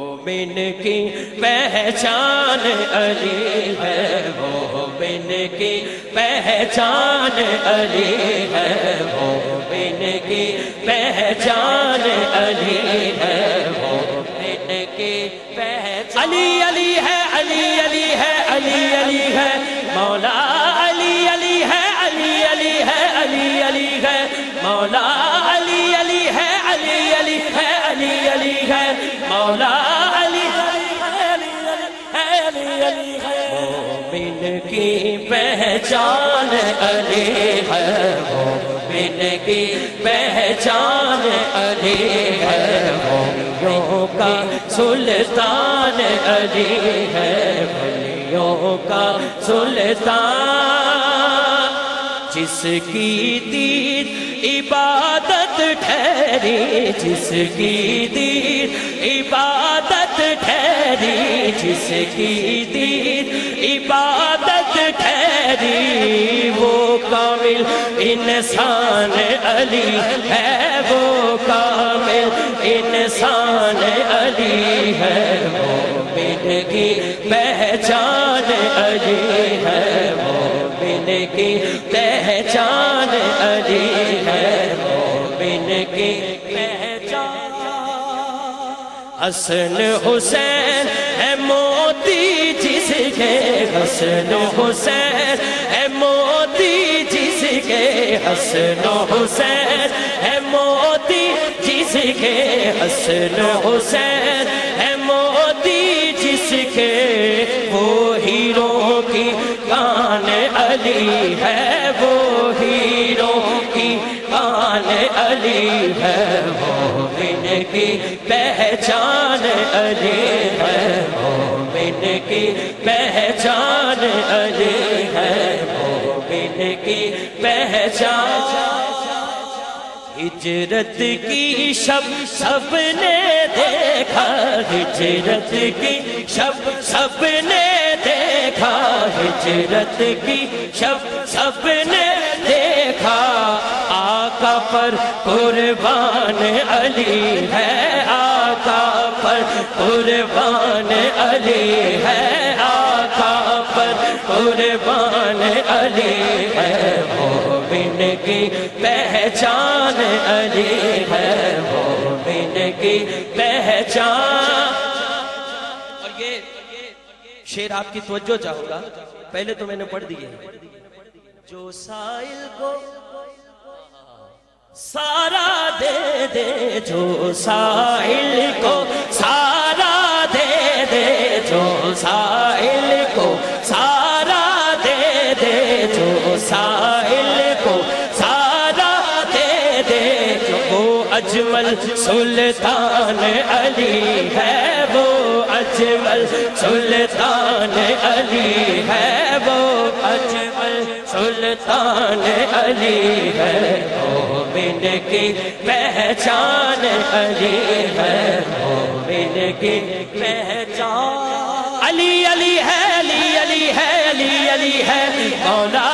مومن کی پہچان علی ہے مومن کی پہچان علی ہے مومن کی پہچان علی ہے مومن کی پہچان علی علی ہے علی علی ہے علی علی ہے مولا علی علی ہے علی علی ہے علی علی ہے مولا علی علی ہے علی علی ہے علی علی ہے مولا کی پہچان علی ہے مومن کی پہچان علی ہے مومنوں کا سلطان علی ہے ولیوں کا سلطان۔ جس کی دید عبادت ٹھہری، جس کی دید عبادت ٹھہری، جس کی دید عبادت ٹھہری وہ کامل، انسان علی ہے وہ کامل، انسان علی ہے مومن کی پہچان علی ہے، مومن کی پہچان علی ہے، مومن کی پہچان۔ حسن حسین کے حسن حسین ہے موتی جس جی کے حسن حسین ہے موتی جس جی کے حسن حسین ہے موتی جس جی کے وہ ہیرو کی کان علی ہے، وہ ہیرو کی کان علی ہے مومن کی پہچان علی ہے۔ مومن کی پہچان علی ہے، مومن کی پہچان۔ ہجرت کی شب، سب نے دیکھا۔ ہجرت کی شب، سب نے دیکھا۔ ہجرت کی شب، سب نے دیکھا۔ آقا پر قربان علی ہے، آقا پر قربان علی ہے، آقا پر قربان علی ہے، مومن کی پہچان علی ہے، مومن کی پہچان۔ اور یہ شیر آپ کی توجہ چاہوں گا پہلے تو میں نے پڑھ دیے۔ جو سائل کو سارا دے دے، جو سائل کو ساحل کو سارا دے دے وہ اجمل سلطان علی ہے، وہ اجمل سلطان علی ہے، وہ اجمل سلطان علی ہے۔ مومن کی پہچان علی ہے، مومن کی پہچان۔ علی علی ہے، علی علی ہے، علی علی ہے۔ مولا